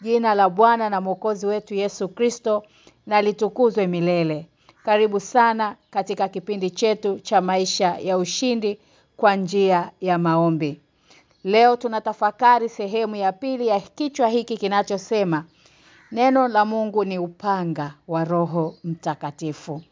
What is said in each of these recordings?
Jina la Bwana na Mwokozi wetu Yesu Kristo na litukuzwe milele. Karibu sana katika kipindi chetu cha maisha ya ushindi kwa njia ya maombi. Leo tunatafakari sehemu ya pili ya kichwa hiki kinachosema Neno la Mungu ni upanga wa Roho Mtakatifu.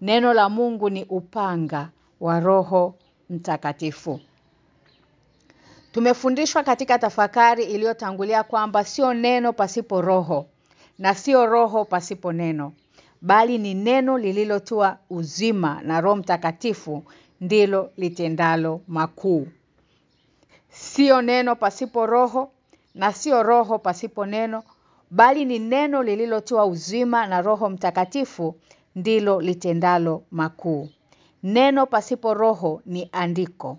Neno la Mungu ni upanga wa Roho Mtakatifu. Tumefundishwa katika tafakari iliyotangulia kwamba sio neno pasipo roho na sio roho pasipo neno bali ni neno lililotua uzima na Roho Mtakatifu ndilo litendalo makuu. Sio neno pasipo roho na sio roho pasipo neno bali ni neno lililotua uzima na Roho Mtakatifu ndilo litendalo makuu. Neno pasipo roho ni andiko.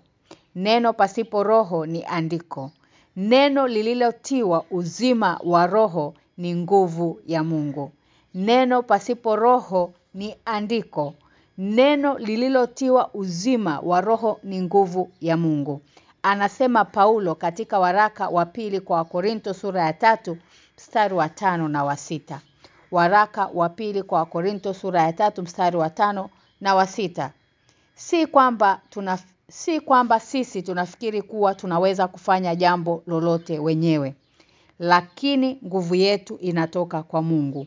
Neno pasipo roho ni andiko. Neno lililotiwa uzima wa roho ni nguvu ya Mungu. Neno pasipo roho ni andiko. Neno lililotiwa uzima wa roho ni nguvu ya Mungu. Anasema Paulo katika waraka wa pili kwa Korinto sura ya tatu mstari wa tano na wa sita. Waraka wa pili kwa Korinto sura ya tatu mstari wa tano na wa sita. Si kwamba tuna si kwamba sisi tunafikiri kuwa tunaweza kufanya jambo lolote wenyewe. Lakini nguvu yetu inatoka kwa Mungu.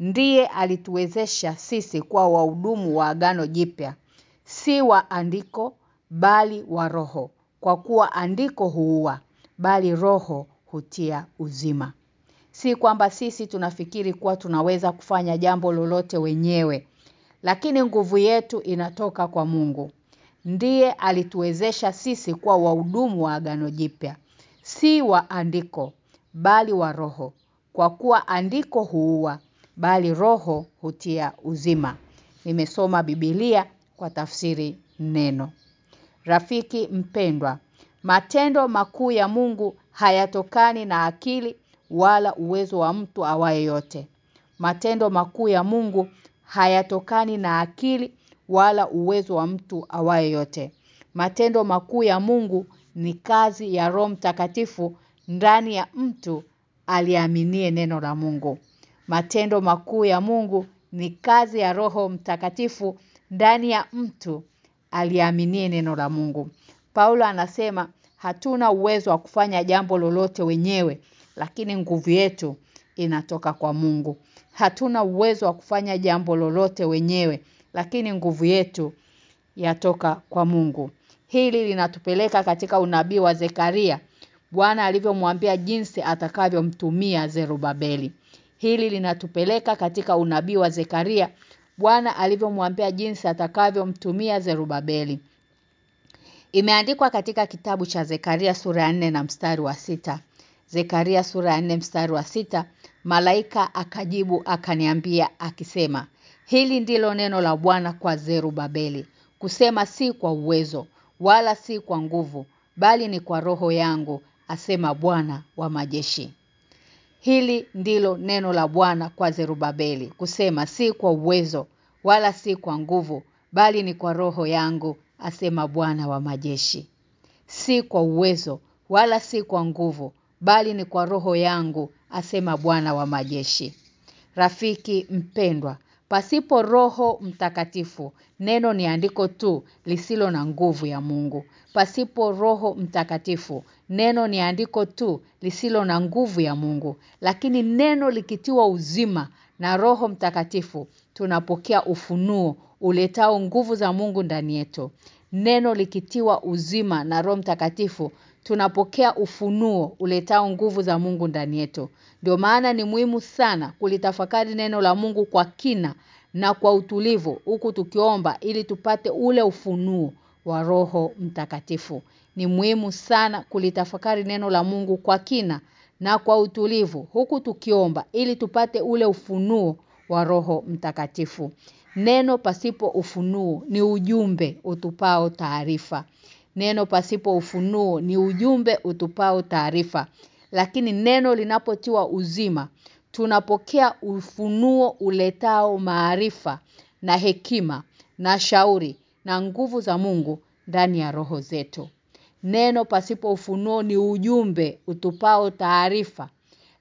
Ndiye alituwezesha sisi kuwa wahudumu wa agano jipya. Si wa andiko bali wa roho. Kwa kuwa andiko huua bali roho hutia uzima. Si kwamba sisi tunafikiri kuwa tunaweza kufanya jambo lolote wenyewe. Lakini nguvu yetu inatoka kwa Mungu. Ndiye alituwezesha sisi kuwa wahudumu wa agano jipya. Si wa andiko bali wa roho. Kwa kuwa andiko huua bali roho hutia uzima. Nimesoma Biblia kwa tafsiri neno. Rafiki mpendwa, matendo makuu ya Mungu hayatokani na akili wala uwezo wa mtu awaye yote. Matendo makuu ya Mungu hayatokani na akili wala uwezo wa mtu awaye yote. Matendo makuu ya Mungu ni kazi ya Roho Mtakatifu ndani ya mtu aliaminie neno la Mungu. Matendo makuu ya Mungu ni kazi ya Roho Mtakatifu ndani ya mtu aliaminie neno la Mungu. Paulo anasema hatuna uwezo wa kufanya jambo lolote wenyewe lakini nguvu yetu inatoka kwa Mungu. Hatuna uwezo wa kufanya jambo lolote wenyewe lakini nguvu yetu yatoka kwa Mungu. Hili linatupeleka katika unabii wa Zekaria. Bwana alivyomwambia jinsi atakavyomtumia Zerubabeli. Hili linatupeleka katika unabii wa Zekaria. Bwana alivyomwambia jinsi atakavyomtumia Zerubabeli. Imeandikwa katika kitabu cha Zekaria sura ya 4 na mstari wa sita. Zekaria sura ya 4 mstari wa sita, malaika akajibu akaniambia akisema, hili ndilo neno la Bwana kwa Zerubabeli, kusema si kwa uwezo wala si kwa nguvu, bali ni kwa roho yangu, asema Bwana wa majeshi. Hili ndilo neno la Bwana kwa Zerubabeli, kusema si kwa uwezo wala si kwa nguvu, bali ni kwa roho yangu, asema Bwana wa majeshi. Si kwa uwezo wala si kwa nguvu, bali ni kwa roho yangu, asema Bwana wa majeshi. Rafiki mpendwa, pasipo roho mtakatifu, neno ni andiko tu lisilo na nguvu ya Mungu. Pasipo roho mtakatifu, neno ni andiko tu lisilo na nguvu ya Mungu. Lakini neno likitiwa uzima na roho mtakatifu, tunapokea ufunuo uletao nguvu za Mungu ndani yetu. Neno likitiwa uzima na roho mtakatifu, tunapokea ufunuo uletao nguvu za Mungu ndani yetu. Ndio maana ni muhimu sana kulitafakari neno la Mungu kwa kina na kwa utulivu huku tukiomba ili tupate ule ufunuo wa Roho Mtakatifu. Ni muhimu sana kulitafakari neno la Mungu kwa kina na kwa utulivu huku tukiomba ili tupate ule ufunuo wa Roho Mtakatifu. Neno pasipo ufunuo ni ujumbe utupao taarifa. Neno pasipo ufunuo ni ujumbe utupao taarifa. Lakini neno linapotiwa uzima, tunapokea ufunuo uletao maarifa na hekima na shauri na nguvu za Mungu ndani ya roho zetu. Neno pasipo ufunuo ni ujumbe utupao taarifa.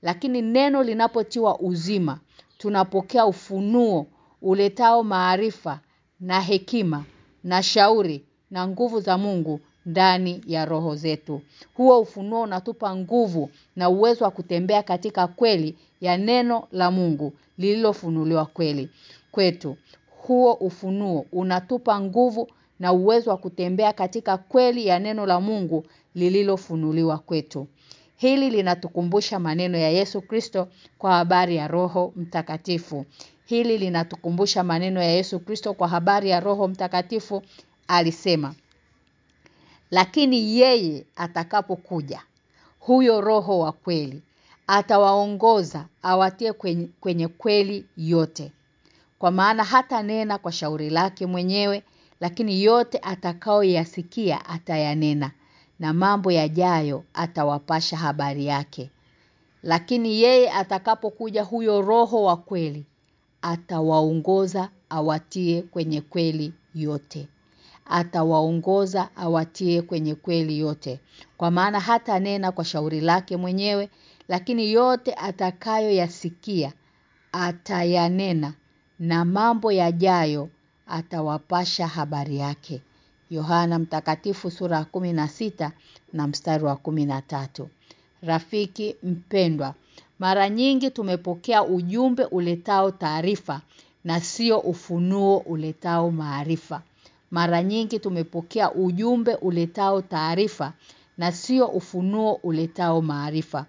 Lakini neno linapotiwa uzima, tunapokea ufunuo uletao maarifa na hekima na shauri na nguvu za Mungu ndani ya roho zetu. Huo ufunuo unatupa nguvu na uwezo wa kutembea katika kweli ya neno la Mungu lililofunuliwa kweli kwetu. Huo ufunuo unatupa nguvu na uwezo wa kutembea katika kweli ya neno la Mungu lililofunuliwa kwetu. Hili linatukumbusha maneno ya Yesu Kristo kwa habari ya Roho Mtakatifu. Hili linatukumbusha maneno ya Yesu Kristo kwa habari ya Roho Mtakatifu alisema lakini yeye atakapokuja huyo roho wa kweli atawaongoza awatie kwenye, kwenye kweli yote. Kwa maana hata nena kwa shauri lake mwenyewe lakini yote atakaoyasikia atayanena na mambo yajayo atawapasha habari yake. Lakini yeye atakapokuja huyo roho wa kweli atawaongoza awatie kwenye kweli yote atawaongoza awatie kwenye kweli yote. Kwa maana hata nena kwa shauri lake mwenyewe lakini yote atakayoyasikia atayanena na mambo yajayo atawapasha habari yake. Yohana mtakatifu sura ya sita na mstari wa tatu. Rafiki mpendwa mara nyingi tumepokea ujumbe uletao taarifa na sio ufunuo uletao maarifa mara nyingi tumepokea ujumbe uletao taarifa na sio ufunuo uletao maarifa.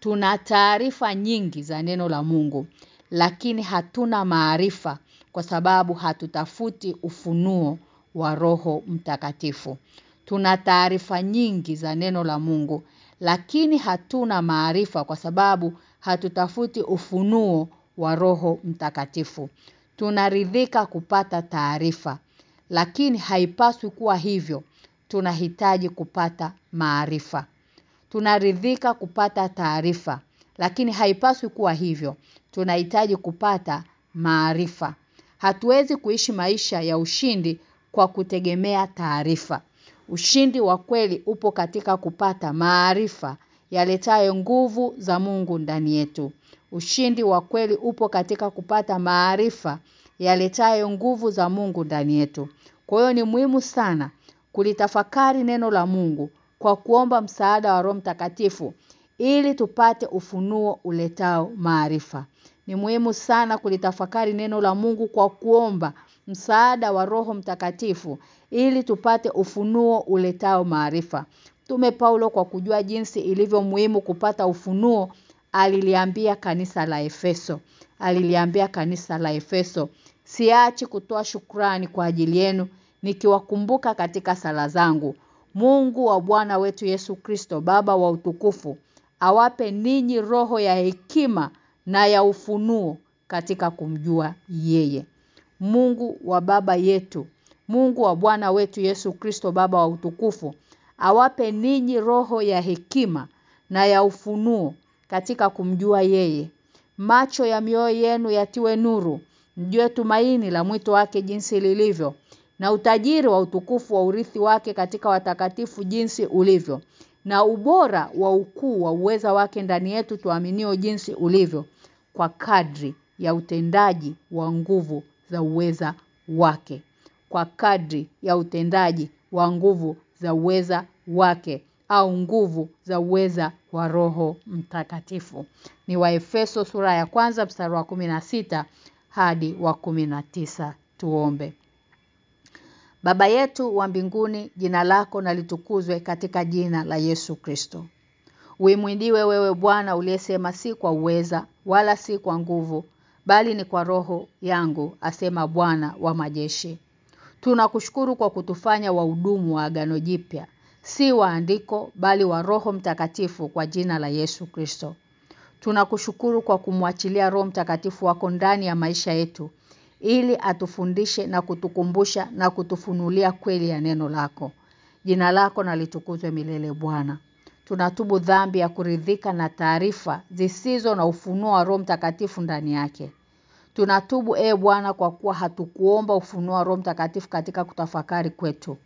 Tuna taarifa nyingi za neno la Mungu, lakini hatuna maarifa kwa sababu hatutafuti ufunuo wa Roho Mtakatifu. Tuna taarifa nyingi za neno la Mungu, lakini hatuna maarifa kwa sababu hatutafuti ufunuo wa Roho Mtakatifu. Tunaridhika kupata taarifa lakini haipaswi kuwa hivyo. Tunahitaji kupata maarifa. Tunaridhika kupata taarifa lakini haipaswi kuwa hivyo. Tunahitaji kupata maarifa. Hatuwezi kuishi maisha ya ushindi kwa kutegemea taarifa. Ushindi wa kweli upo katika kupata maarifa yaletayo nguvu za Mungu ndani yetu. Ushindi wa kweli upo katika kupata maarifa yaletayo nguvu za Mungu ndani yetu. Kwa hiyo ni muhimu sana kulitafakari neno la Mungu kwa kuomba msaada wa Roho Mtakatifu ili tupate ufunuo uletao maarifa. Ni muhimu sana kulitafakari neno la Mungu kwa kuomba msaada wa Roho Mtakatifu ili tupate ufunuo uletao maarifa. Tume Paulo kwa kujua jinsi ilivyo muhimu kupata ufunuo aliliambia kanisa la Efeso. Aliliambia kanisa la Efeso, siachi kutoa shukrani kwa ajili yenu nikiwakumbuka katika sala zangu. Mungu wa Bwana wetu Yesu Kristo, Baba wa utukufu, awape ninyi roho ya hekima na ya ufunuo katika kumjua yeye. Mungu wa baba yetu, Mungu wa Bwana wetu Yesu Kristo Baba wa utukufu, awape ninyi roho ya hekima na ya ufunuo katika kumjua yeye. Macho ya mioyo yenu yatiwe nuru, mjue tumaini la mwito wake jinsi lilivyo na utajiri wa utukufu wa urithi wake katika watakatifu jinsi ulivyo na ubora wa ukuu wa uweza wake ndani yetu tuaminio jinsi ulivyo kwa kadri ya utendaji wa nguvu za uweza wake kwa kadri ya utendaji wa nguvu za uweza wake au nguvu za uweza wa roho mtakatifu. Ni waefeso sura ya kwanza mstari wa sita hadi wa tisa tuombe. Baba yetu wa mbinguni jina lako na litukuzwe katika jina la Yesu Kristo. Uimwindiwe wewe Bwana uliyesema si kwa uweza wala si kwa nguvu bali ni kwa roho yangu asema Bwana wa majeshi. Tunakushukuru kwa kutufanya wahudumu wa agano jipya si waandiko bali wa roho mtakatifu kwa jina la Yesu Kristo. Tunakushukuru kwa kumwachilia roho mtakatifu wako ndani ya maisha yetu ili atufundishe na kutukumbusha na kutufunulia kweli ya neno lako. Jina lako na litukuzwe milele Bwana. Tunatubu dhambi ya kuridhika na taarifa zisizo na ufunuo wa Roho Mtakatifu ndani yake. Tunatubu e Bwana kwa kuwa hatukuomba ufunuo wa Roho Mtakatifu katika kutafakari kwetu.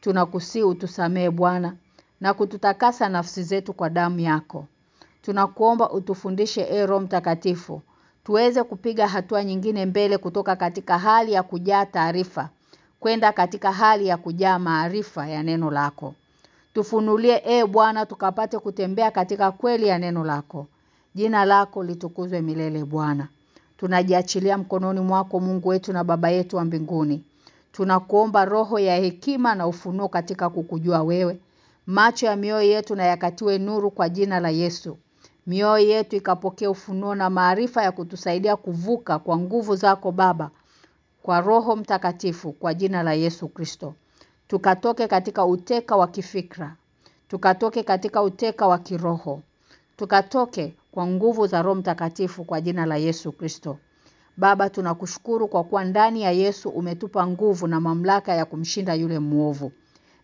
Tunakusii utusamee Bwana na kututakasa nafsi zetu kwa damu yako. Tunakuomba utufundishe e Roho Mtakatifu tuweze kupiga hatua nyingine mbele kutoka katika hali ya kujaa taarifa kwenda katika hali ya kujaa maarifa ya neno lako. Tufunulie e Bwana tukapate kutembea katika kweli ya neno lako. Jina lako litukuzwe milele Bwana. Tunajiachilia mkononi mwako Mungu wetu na Baba yetu wa mbinguni. Tunakuomba roho ya hekima na ufunuo katika kukujua wewe. Macho ya mioyo yetu na yakatiwe nuru kwa jina la Yesu. Mioyo yetu ikapokea ufunuo na maarifa ya kutusaidia kuvuka kwa nguvu zako Baba kwa roho mtakatifu kwa jina la Yesu Kristo. Tukatoke katika uteka wa kifikra. Tukatoke katika uteka wa kiroho. Tukatoke kwa nguvu za roho mtakatifu kwa jina la Yesu Kristo. Baba tunakushukuru kwa kuwa ndani ya Yesu umetupa nguvu na mamlaka ya kumshinda yule muovu.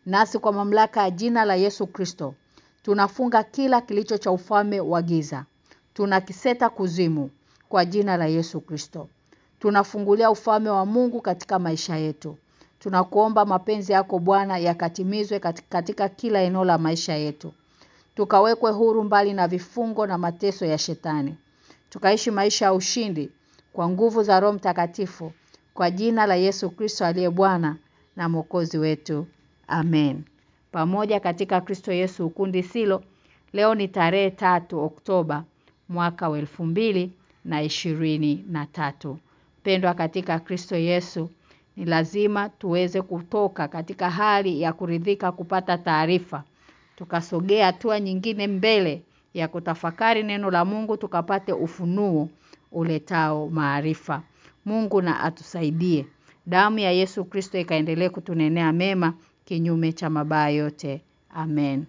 Nasi kwa mamlaka ya jina la Yesu Kristo tunafunga kila kilicho cha ufalme wa giza. Tunakiseta kuzimu kwa jina la Yesu Kristo. Tunafungulia ufalme wa Mungu katika maisha yetu. Tunakuomba mapenzi yako Bwana yakatimizwe katika kila eneo la maisha yetu. Tukawekwe huru mbali na vifungo na mateso ya shetani. Tukaishi maisha ya ushindi kwa nguvu za Roho Mtakatifu kwa jina la Yesu Kristo aliye Bwana na Mwokozi wetu. Amen. Pamoja katika Kristo Yesu ukundi silo leo ni tarehe tatu Oktoba mwaka wa na na tatu. Pendwa katika Kristo Yesu ni lazima tuweze kutoka katika hali ya kuridhika kupata taarifa. Tukasogea hatua nyingine mbele ya kutafakari neno la Mungu tukapate ufunuo uletao maarifa. Mungu na atusaidie. Damu ya Yesu Kristo ikaendelee kutunenea mema kinyume cha mabaya yote. Amen.